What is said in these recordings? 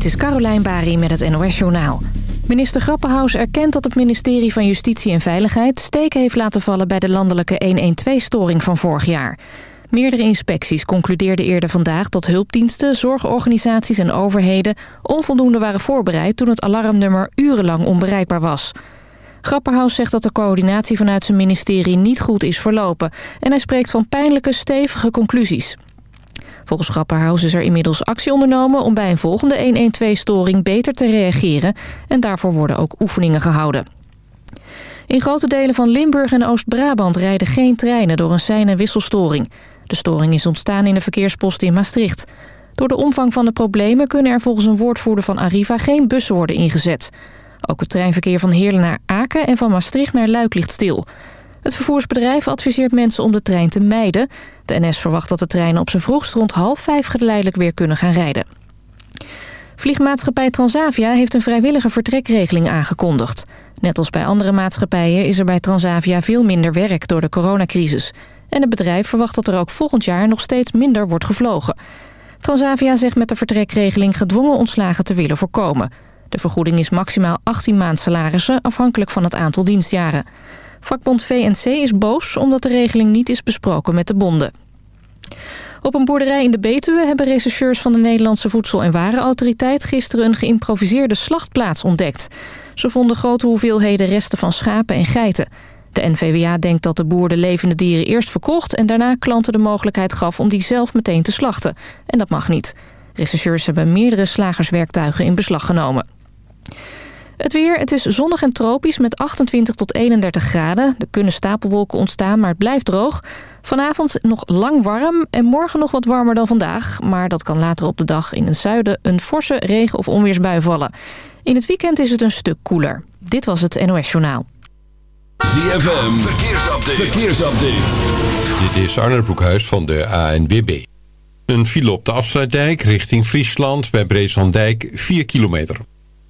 Dit is Carolijn Bari met het NOS Journaal. Minister Grappenhaus erkent dat het ministerie van Justitie en Veiligheid... steken heeft laten vallen bij de landelijke 112-storing van vorig jaar. Meerdere inspecties concludeerden eerder vandaag dat hulpdiensten, zorgorganisaties en overheden... onvoldoende waren voorbereid toen het alarmnummer urenlang onbereikbaar was. Grapperhaus zegt dat de coördinatie vanuit zijn ministerie niet goed is verlopen... en hij spreekt van pijnlijke, stevige conclusies. Volgens Grapperhaus is er inmiddels actie ondernomen om bij een volgende 112-storing beter te reageren en daarvoor worden ook oefeningen gehouden. In grote delen van Limburg en Oost-Brabant rijden geen treinen door een sein- en wisselstoring. De storing is ontstaan in de verkeerspost in Maastricht. Door de omvang van de problemen kunnen er volgens een woordvoerder van Arriva geen bussen worden ingezet. Ook het treinverkeer van Heerlen naar Aken en van Maastricht naar Luik ligt stil. Het vervoersbedrijf adviseert mensen om de trein te mijden. De NS verwacht dat de treinen op zijn vroegst rond half vijf geleidelijk weer kunnen gaan rijden. Vliegmaatschappij Transavia heeft een vrijwillige vertrekregeling aangekondigd. Net als bij andere maatschappijen is er bij Transavia veel minder werk door de coronacrisis. En het bedrijf verwacht dat er ook volgend jaar nog steeds minder wordt gevlogen. Transavia zegt met de vertrekregeling gedwongen ontslagen te willen voorkomen. De vergoeding is maximaal 18 maand salarissen afhankelijk van het aantal dienstjaren. Vakbond VNC is boos omdat de regeling niet is besproken met de bonden. Op een boerderij in de Betuwe hebben rechercheurs van de Nederlandse Voedsel- en Warenautoriteit gisteren een geïmproviseerde slachtplaats ontdekt. Ze vonden grote hoeveelheden resten van schapen en geiten. De NVWA denkt dat de boer de levende dieren eerst verkocht... en daarna klanten de mogelijkheid gaf om die zelf meteen te slachten. En dat mag niet. Rechercheurs hebben meerdere slagerswerktuigen in beslag genomen. Het weer, het is zonnig en tropisch met 28 tot 31 graden. Er kunnen stapelwolken ontstaan, maar het blijft droog. Vanavond nog lang warm en morgen nog wat warmer dan vandaag. Maar dat kan later op de dag in het zuiden een forse regen- of onweersbui vallen. In het weekend is het een stuk koeler. Dit was het NOS Journaal. ZFM, verkeersupdate. verkeersupdate. Dit is Arnold Broekhuis van de ANWB. Een file op de afsluitdijk richting Friesland bij Breeslanddijk 4 kilometer.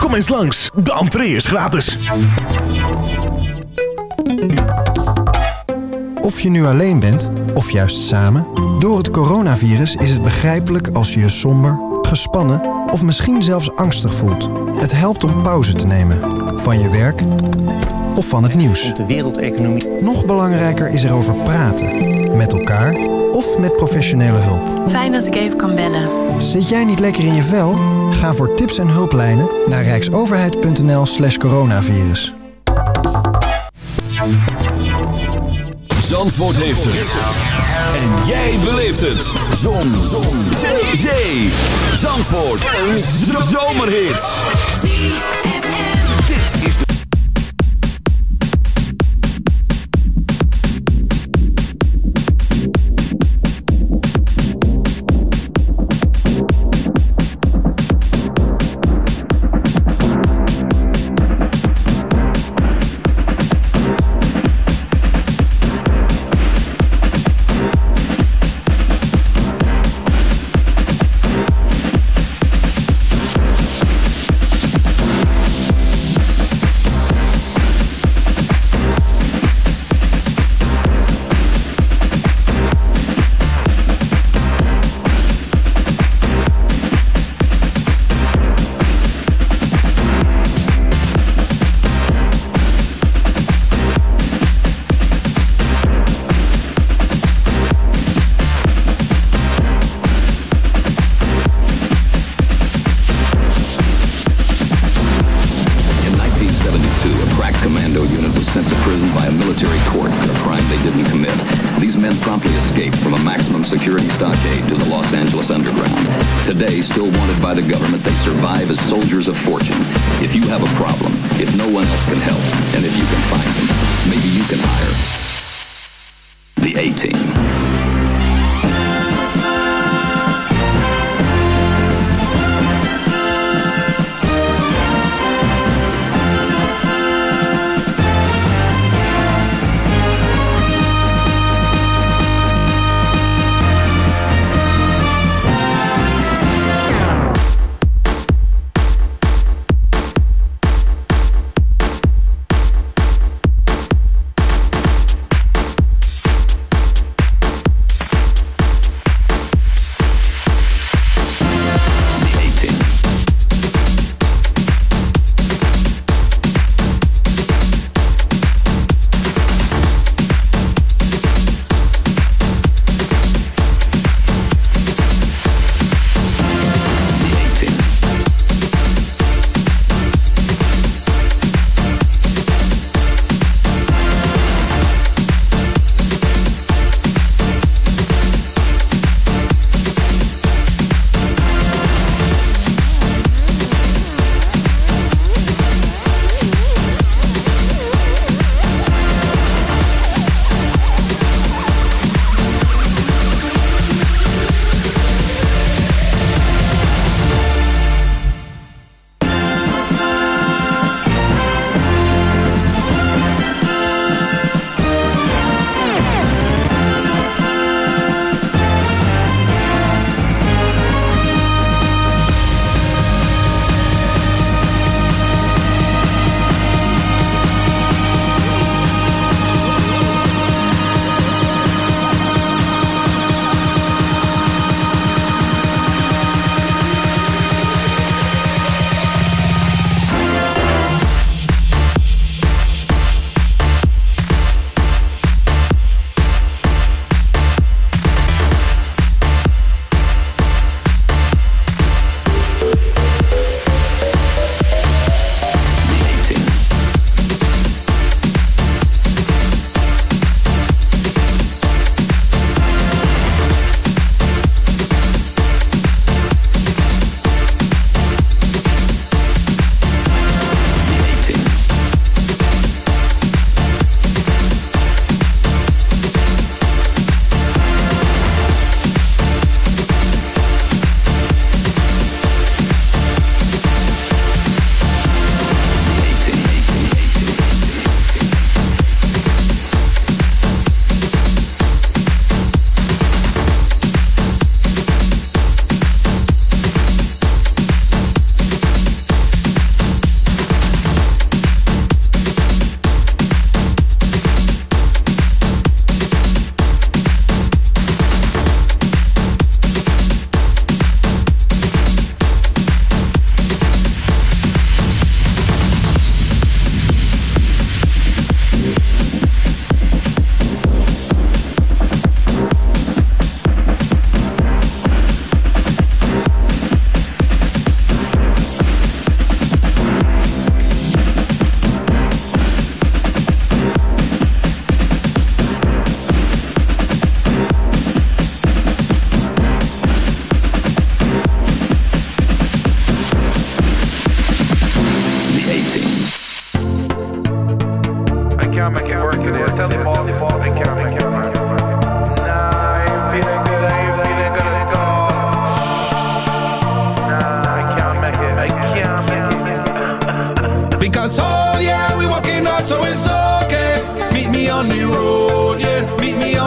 Kom eens langs, de entree is gratis. Of je nu alleen bent, of juist samen... door het coronavirus is het begrijpelijk als je je somber, gespannen... of misschien zelfs angstig voelt. Het helpt om pauze te nemen. Van je werk of van het nieuws. de wereldeconomie. Nog belangrijker is erover praten. Met elkaar of met professionele hulp. Fijn dat ik even kan bellen. Zit jij niet lekker in je vel? Ga voor tips en hulplijnen naar rijksoverheid.nl slash coronavirus. Zandvoort heeft het. En jij beleeft het. Zon. Zon. Zee. Zee. Zandvoort. Een zomerhit.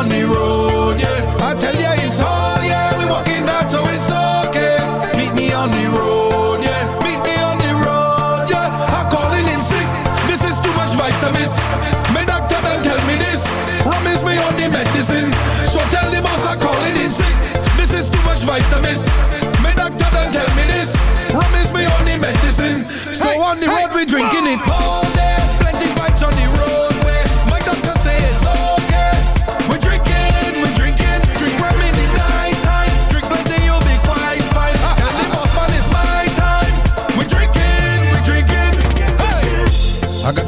The road, yeah. I tell ya it's all yeah, we walking out, so it's okay. Meet me on the road, yeah. Meet me on the road, yeah. I'm calling in sick. This is too much vitamins. My doctor done tell me this. Promise me on the medicine. So tell the boss I'm calling in sick. This is too much vitamins. My doctor done tell me this. Promise me on the medicine. So on the road we drinking it all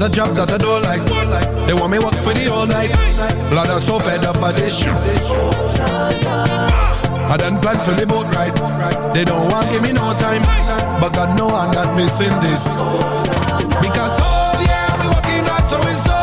a job that I don't like. They want me work for the all night. Blood are so fed up by this shit. I done planned for the boat ride. They don't want give me no time, but God know I'm not missing this. Because oh yeah, we working hard, so it's all.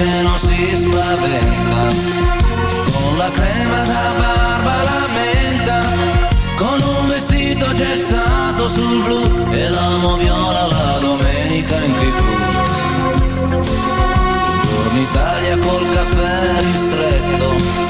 gente non si spaventa. Con la crema da barba la menta con un vestito gessato sul blu e l'amo viola la domenica in tv. Buongiorno Italia col caffè ristretto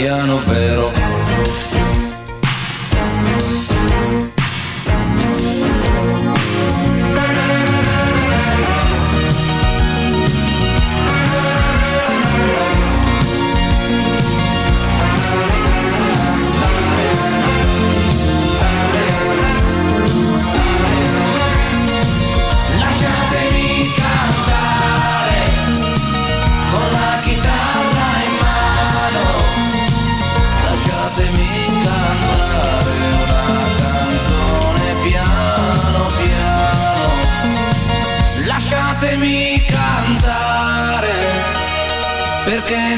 italiano vero.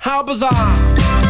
How bizarre!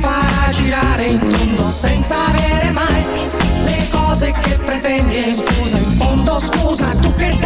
Farà girare in tondo senza avere mai le cose che pretendi. E scusa, in fondo scusa, tu che dai?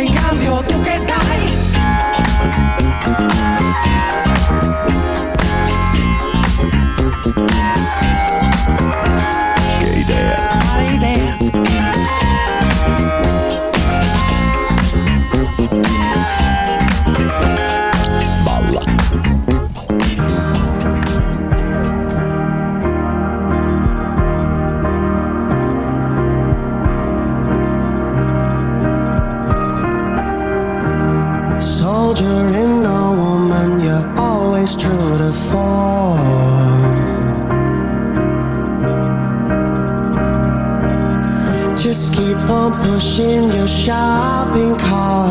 In cambio tu che dai? Soldier in a woman, you're always true to form. Just keep on pushing your shopping cart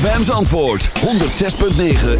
ZFM's antwoord, 106.9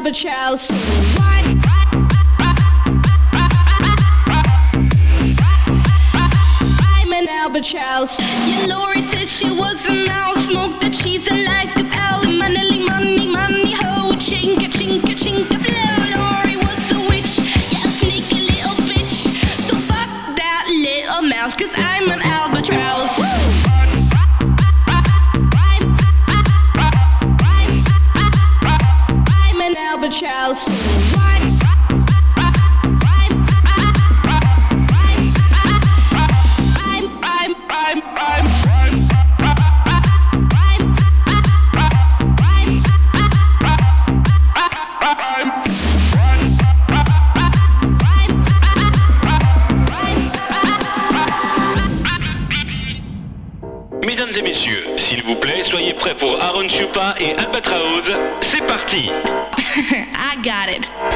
help a child I'm an Albert Charles. Your Lori said she was a mouse, smoked the cheese and like teeth. I got it.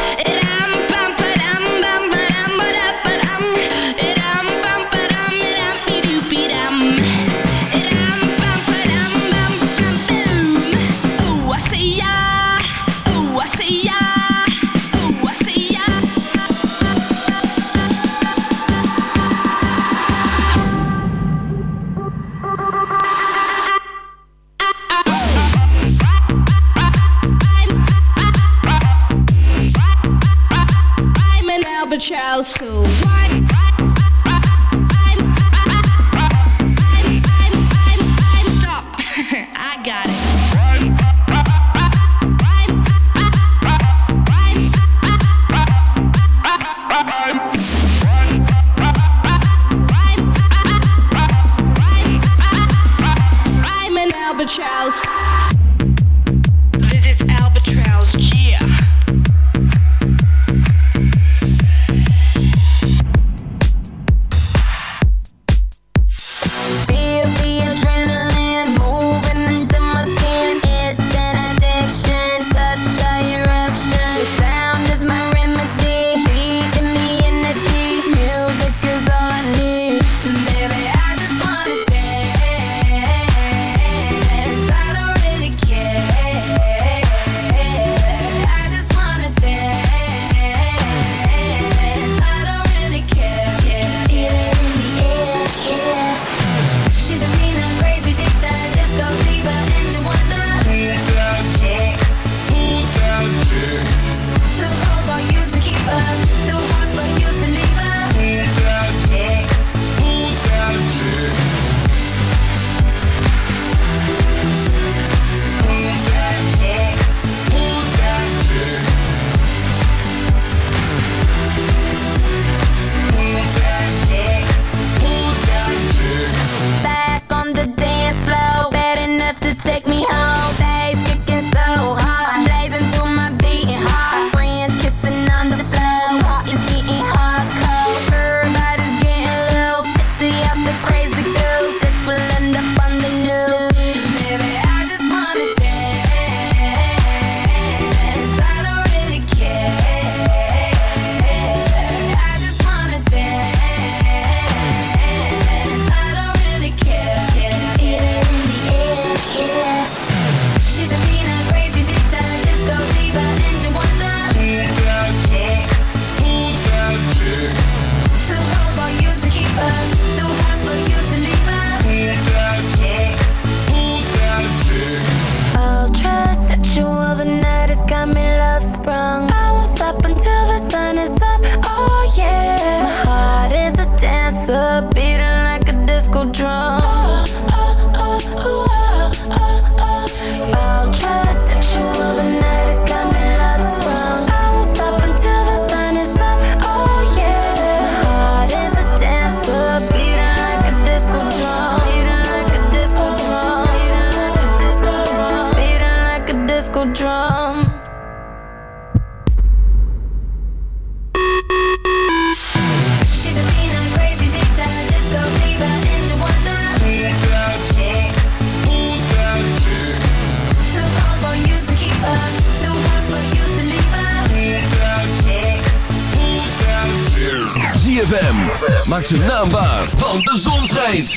Maak ze naambaar, want de zon schijnt.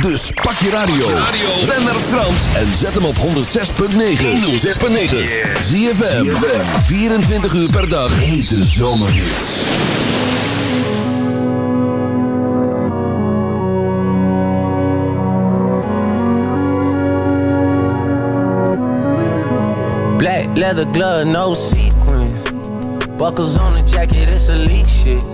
Dus pak je radio. Ben naar Frans en zet hem op 106.9. 106.9. Zie je 24 uur per dag. Hete zomerhits. Black leather glove, no sequence. Buckles on the jacket, it's elite shit.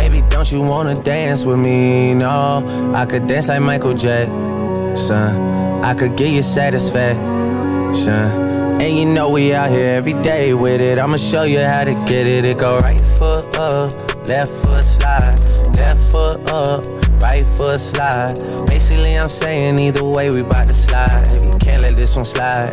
Baby, don't you wanna dance with me? No, I could dance like Michael Jackson. I could give you satisfaction. And you know we out here every day with it. I'ma show you how to get it. It go right foot up, left foot slide, left foot up, right foot slide. Basically, I'm saying either way, we bout to slide. Can't let this one slide.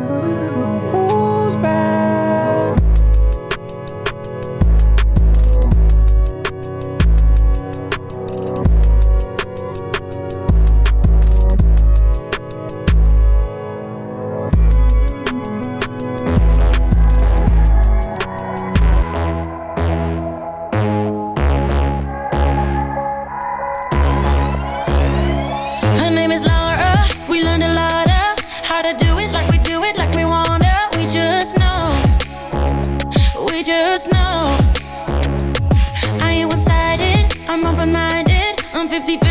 50-50